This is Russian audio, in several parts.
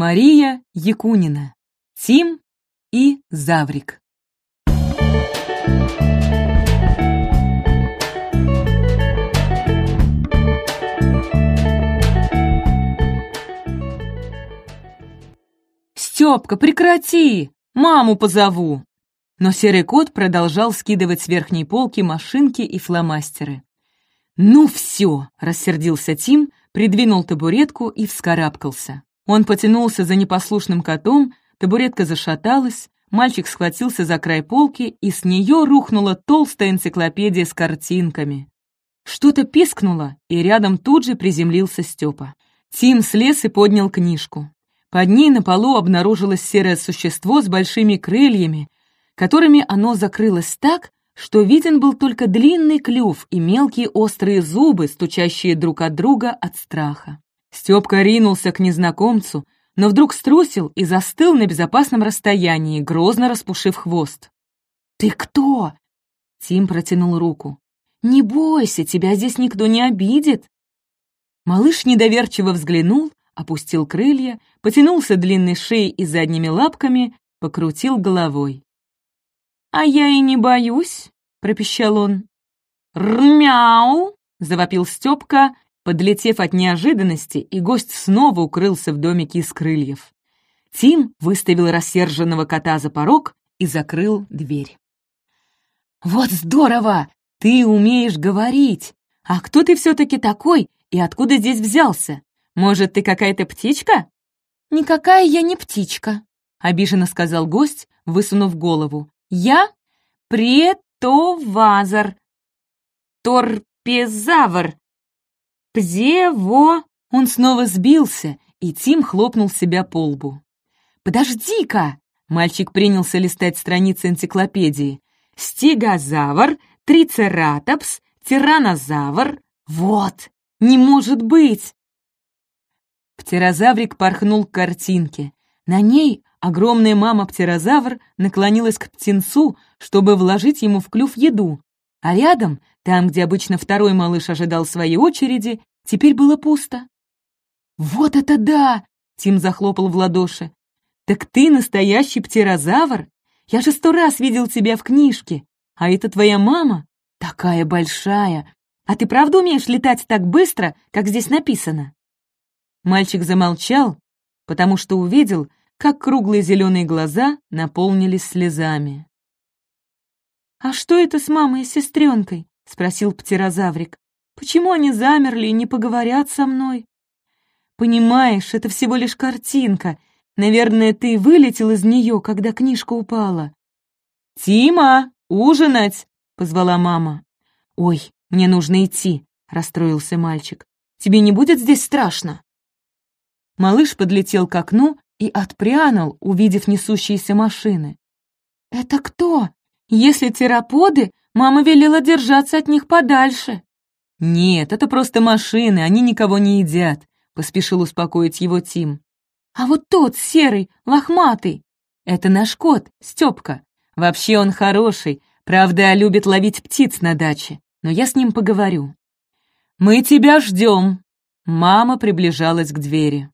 Мария Якунина. Тим и Заврик. «Степка, прекрати! Маму позову!» Но серый кот продолжал скидывать с верхней полки машинки и фломастеры. «Ну все!» — рассердился Тим, придвинул табуретку и вскарабкался. Он потянулся за непослушным котом, табуретка зашаталась, мальчик схватился за край полки, и с нее рухнула толстая энциклопедия с картинками. Что-то пискнуло, и рядом тут же приземлился Степа. Тим слез и поднял книжку. Под ней на полу обнаружилось серое существо с большими крыльями, которыми оно закрылось так, что виден был только длинный клюв и мелкие острые зубы, стучащие друг от друга от страха. Степка ринулся к незнакомцу, но вдруг струсил и застыл на безопасном расстоянии, грозно распушив хвост. «Ты кто?» Тим протянул руку. «Не бойся, тебя здесь никто не обидит». Малыш недоверчиво взглянул, опустил крылья, потянулся длинной шеей и задними лапками, покрутил головой. «А я и не боюсь», — пропищал он. «Рмяу!» — завопил Степка, подлетев от неожиданности, и гость снова укрылся в домике из крыльев. Тим выставил рассерженного кота за порог и закрыл дверь. «Вот здорово! Ты умеешь говорить! А кто ты все-таки такой и откуда здесь взялся? Может, ты какая-то птичка?» «Никакая я не птичка», — обиженно сказал гость, высунув голову. «Я претовазор, торпезавр, пзево...» Он снова сбился, и Тим хлопнул себя по лбу. «Подожди-ка!» — мальчик принялся листать страницы энциклопедии. «Стегозавр, трицератопс, тиранозавр. Вот! Не может быть!» Птерозаврик порхнул к картинке. На ней огромная мама-птерозавр наклонилась к птенцу, чтобы вложить ему в клюв еду, а рядом, там, где обычно второй малыш ожидал своей очереди, теперь было пусто. «Вот это да!» — Тим захлопал в ладоши. «Так ты настоящий птерозавр? Я же сто раз видел тебя в книжке. А это твоя мама? Такая большая. А ты правда умеешь летать так быстро, как здесь написано?» Мальчик замолчал, потому что увидел, как круглые зеленые глаза наполнились слезами. «А что это с мамой и сестренкой?» — спросил птерозаврик. «Почему они замерли и не поговорят со мной?» «Понимаешь, это всего лишь картинка. Наверное, ты вылетел из нее, когда книжка упала». «Тима, ужинать!» — позвала мама. «Ой, мне нужно идти», — расстроился мальчик. «Тебе не будет здесь страшно?» Малыш подлетел к окну и отпрянул, увидев несущиеся машины. «Это кто? Если тераподы, мама велела держаться от них подальше». «Нет, это просто машины, они никого не едят», — поспешил успокоить его Тим. «А вот тот, серый, лохматый, это наш кот, Степка. Вообще он хороший, правда, любит ловить птиц на даче, но я с ним поговорю». «Мы тебя ждем!» Мама приближалась к двери.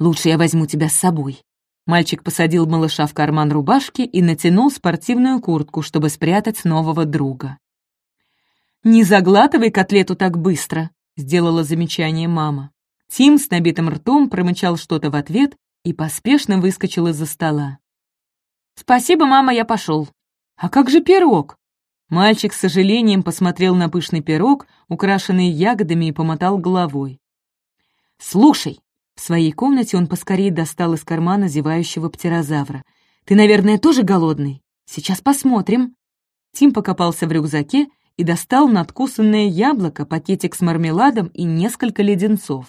Лучше я возьму тебя с собой». Мальчик посадил малыша в карман рубашки и натянул спортивную куртку, чтобы спрятать нового друга. «Не заглатывай котлету так быстро», — сделала замечание мама. Тим с набитым ртом промычал что-то в ответ и поспешно выскочил из-за стола. «Спасибо, мама, я пошел». «А как же пирог?» Мальчик с сожалением посмотрел на пышный пирог, украшенный ягодами, и помотал головой. «Слушай, в своей комнате он поскорее достал из кармана зевающего птерозавра. «Ты, наверное, тоже голодный? Сейчас посмотрим». Тим покопался в рюкзаке и достал надкусанное яблоко, пакетик с мармеладом и несколько леденцов.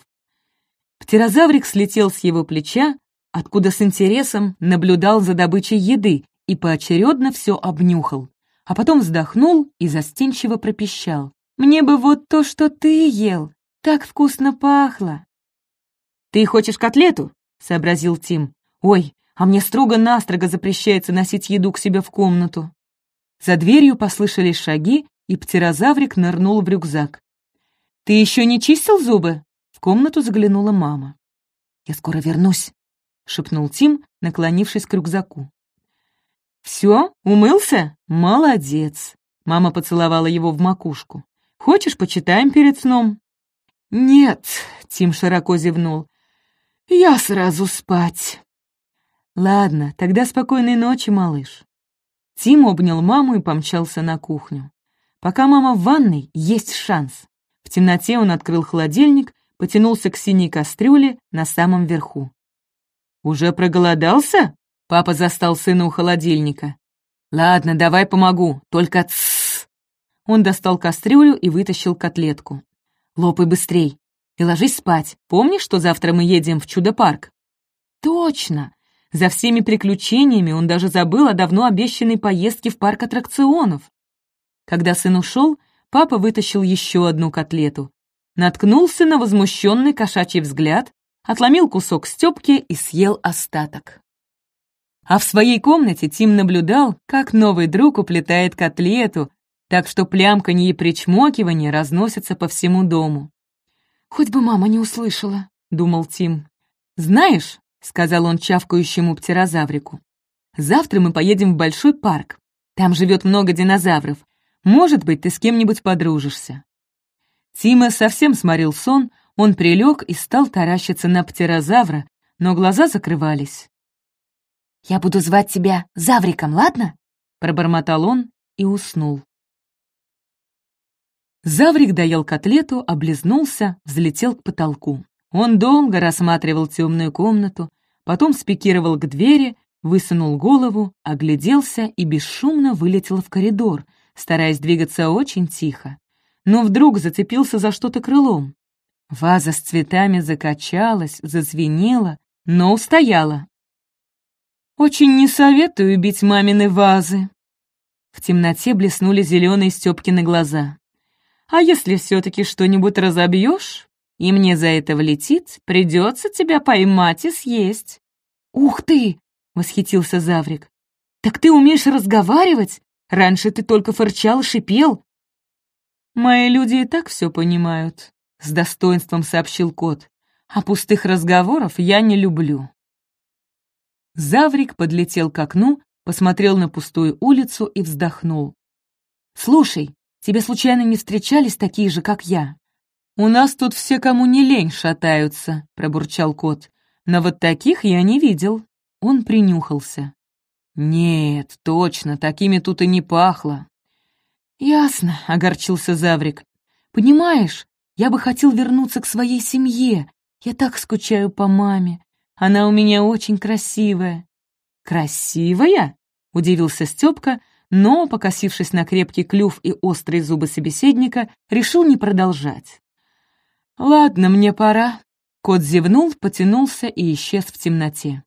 Птерозаврик слетел с его плеча, откуда с интересом наблюдал за добычей еды и поочередно все обнюхал, а потом вздохнул и застенчиво пропищал. «Мне бы вот то, что ты ел! Так вкусно пахло!» «Ты хочешь котлету?» — сообразил Тим. «Ой, а мне строго-настрого запрещается носить еду к себе в комнату». За дверью послышались шаги, и птерозаврик нырнул в рюкзак. «Ты еще не чистил зубы?» В комнату заглянула мама. «Я скоро вернусь», — шепнул Тим, наклонившись к рюкзаку. «Все, умылся? Молодец!» Мама поцеловала его в макушку. «Хочешь, почитаем перед сном?» «Нет», — Тим широко зевнул. «Я сразу спать». «Ладно, тогда спокойной ночи, малыш». Тим обнял маму и помчался на кухню. Пока мама в ванной, есть шанс. В темноте он открыл холодильник, потянулся к синей кастрюле на самом верху. «Уже проголодался?» Папа застал сына у холодильника. «Ладно, давай помогу, только тссс!» Он достал кастрюлю и вытащил котлетку. «Лопай быстрей и ложись спать. Помнишь, что завтра мы едем в Чудо-парк?» «Точно! За всеми приключениями он даже забыл о давно обещанной поездке в парк аттракционов. Когда сын ушел, папа вытащил еще одну котлету. Наткнулся на возмущенный кошачий взгляд, отломил кусок Степки и съел остаток. А в своей комнате Тим наблюдал, как новый друг уплетает котлету, так что плямканье и причмокивание разносятся по всему дому. «Хоть бы мама не услышала», — думал Тим. «Знаешь», — сказал он чавкающему птерозаврику, «завтра мы поедем в большой парк. Там живет много динозавров. Может быть, ты с кем-нибудь подружишься». Тима совсем сморил сон, он прилег и стал таращиться на птерозавра, но глаза закрывались. «Я буду звать тебя Завриком, ладно?» — пробормотал он и уснул. Заврик доел котлету, облизнулся, взлетел к потолку. Он долго рассматривал темную комнату, потом спикировал к двери, высунул голову, огляделся и бесшумно вылетел в коридор, стараясь двигаться очень тихо. Но вдруг зацепился за что-то крылом. Ваза с цветами закачалась, зазвенела, но устояла. Очень не советую бить мамины вазы. В темноте блеснули зеленые Степкины глаза. А если все-таки что-нибудь разобьешь, и мне за это влетит, придется тебя поймать и съесть. Ух ты! восхитился Заврик. Так ты умеешь разговаривать? Раньше ты только фырчал шипел. Мои люди и так все понимают, с достоинством сообщил кот. А пустых разговоров я не люблю. Заврик подлетел к окну, посмотрел на пустую улицу и вздохнул. «Слушай, тебе случайно не встречались такие же, как я?» «У нас тут все, кому не лень, шатаются», — пробурчал кот. «Но вот таких я не видел». Он принюхался. «Нет, точно, такими тут и не пахло». «Ясно», — огорчился Заврик. «Понимаешь, я бы хотел вернуться к своей семье. Я так скучаю по маме. Она у меня очень красивая». «Красивая?» — удивился Степка, но, покосившись на крепкий клюв и острые зубы собеседника, решил не продолжать. «Ладно, мне пора». Кот зевнул, потянулся и исчез в темноте.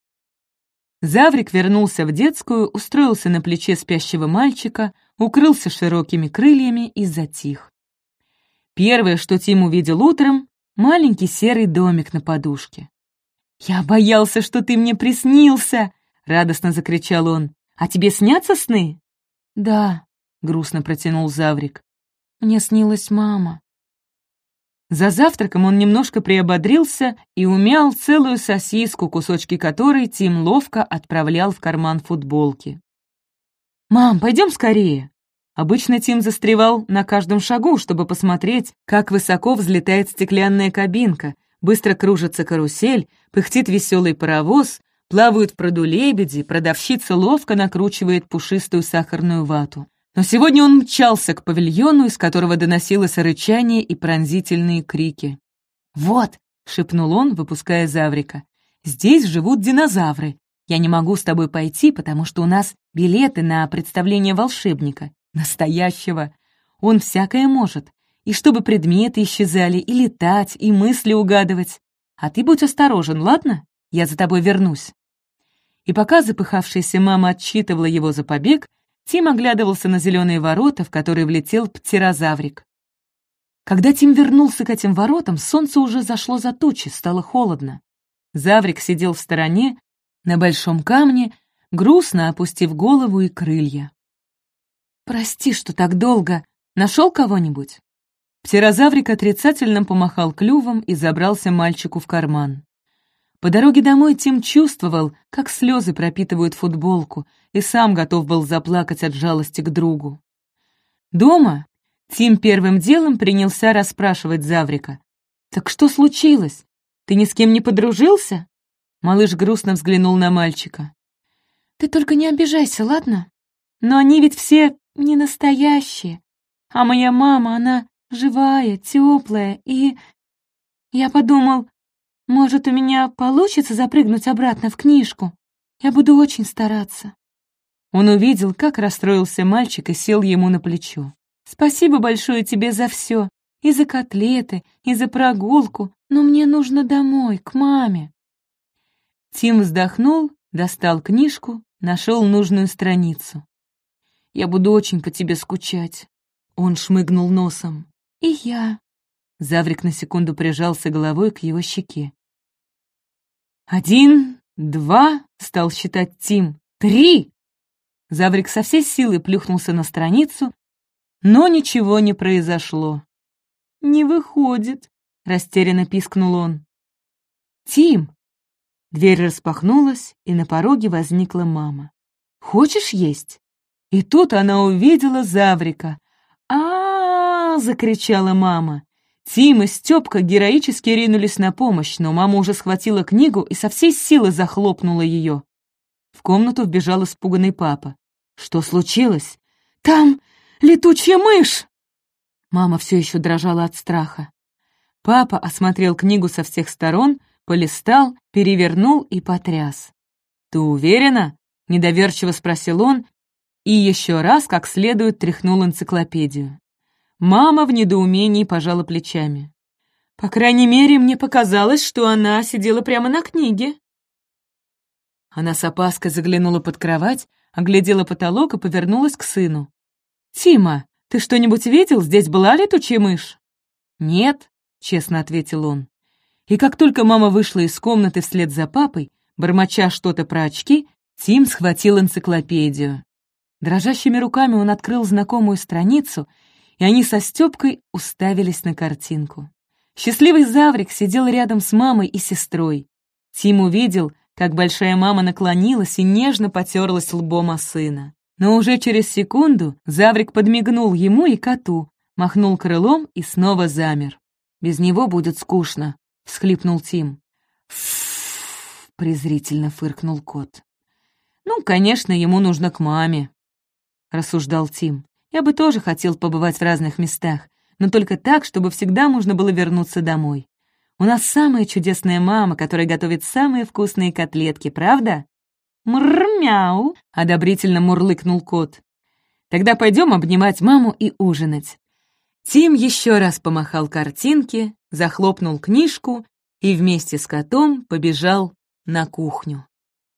Заврик вернулся в детскую, устроился на плече спящего мальчика, укрылся широкими крыльями и затих. Первое, что Тим увидел утром — маленький серый домик на подушке. «Я боялся, что ты мне приснился!» — радостно закричал он. «А тебе снятся сны?» «Да», — грустно протянул Заврик. «Мне снилась мама». За завтраком он немножко приободрился и умял целую сосиску, кусочки которой Тим ловко отправлял в карман футболки. «Мам, пойдем скорее!» Обычно Тим застревал на каждом шагу, чтобы посмотреть, как высоко взлетает стеклянная кабинка, Быстро кружится карусель, пыхтит веселый паровоз, плавают в пруду лебеди, продавщица ловко накручивает пушистую сахарную вату. Но сегодня он мчался к павильону, из которого доносилось рычание и пронзительные крики. «Вот!» — шепнул он, выпуская Заврика. «Здесь живут динозавры. Я не могу с тобой пойти, потому что у нас билеты на представление волшебника. Настоящего. Он всякое может и чтобы предметы исчезали, и летать, и мысли угадывать. А ты будь осторожен, ладно? Я за тобой вернусь». И пока запыхавшаяся мама отчитывала его за побег, Тим оглядывался на зеленые ворота, в которые влетел птерозаврик. Когда Тим вернулся к этим воротам, солнце уже зашло за тучи, стало холодно. Заврик сидел в стороне, на большом камне, грустно опустив голову и крылья. «Прости, что так долго. Нашел кого-нибудь?» Птерозаврик отрицательно помахал клювом и забрался мальчику в карман. По дороге домой Тим чувствовал, как слезы пропитывают футболку, и сам готов был заплакать от жалости к другу. Дома Тим первым делом принялся расспрашивать Заврика. «Так что случилось? Ты ни с кем не подружился?» Малыш грустно взглянул на мальчика. «Ты только не обижайся, ладно? Но они ведь все не настоящие. А моя мама, она живая, теплая, и... Я подумал, может, у меня получится запрыгнуть обратно в книжку? Я буду очень стараться». Он увидел, как расстроился мальчик и сел ему на плечо. «Спасибо большое тебе за все, и за котлеты, и за прогулку, но мне нужно домой, к маме». Тим вздохнул, достал книжку, нашел нужную страницу. «Я буду очень по тебе скучать». Он шмыгнул носом. «И я». Заврик на секунду прижался головой к его щеке. «Один, два», — стал считать Тим. «Три!» Заврик со всей силы плюхнулся на страницу, но ничего не произошло. «Не выходит», — растерянно пискнул он. «Тим!» Дверь распахнулась, и на пороге возникла мама. «Хочешь есть?» И тут она увидела Заврика. а, -а, -а, закричала мама. Тим и Степка героически ринулись на помощь, но мама уже схватила книгу и со всей силы захлопнула ее. В комнату вбежал испуганный папа. «Что случилось?» «Там летучая мышь!» Мама все еще дрожала от страха. Папа осмотрел книгу со всех сторон, полистал, перевернул и потряс. «Ты уверена?» — недоверчиво спросил он и еще раз как следует тряхнул энциклопедию. Мама в недоумении пожала плечами. По крайней мере, мне показалось, что она сидела прямо на книге. Она с опаской заглянула под кровать, оглядела потолок и повернулась к сыну. «Тима, ты что-нибудь видел? Здесь была летучая мышь?» «Нет», — честно ответил он. И как только мама вышла из комнаты вслед за папой, бормоча что-то про очки, Тим схватил энциклопедию. Дрожащими руками он открыл знакомую страницу — и они со Стёпкой уставились на картинку. Счастливый Заврик сидел рядом с мамой и сестрой. Тим увидел, как большая мама наклонилась и нежно потерлась лбом о сына. Но уже через секунду Заврик подмигнул ему и коту, махнул крылом и снова замер. «Без него будет скучно», — всхлипнул Тим. «Ф-ф-ф», презрительно фыркнул кот. «Ну, конечно, ему нужно к маме», — рассуждал Тим. Я бы тоже хотел побывать в разных местах, но только так, чтобы всегда можно было вернуться домой. У нас самая чудесная мама, которая готовит самые вкусные котлетки, правда? «Мрррр-мяу!» — одобрительно мурлыкнул кот. «Тогда пойдем обнимать маму и ужинать». Тим еще раз помахал картинке, захлопнул книжку и вместе с котом побежал на кухню.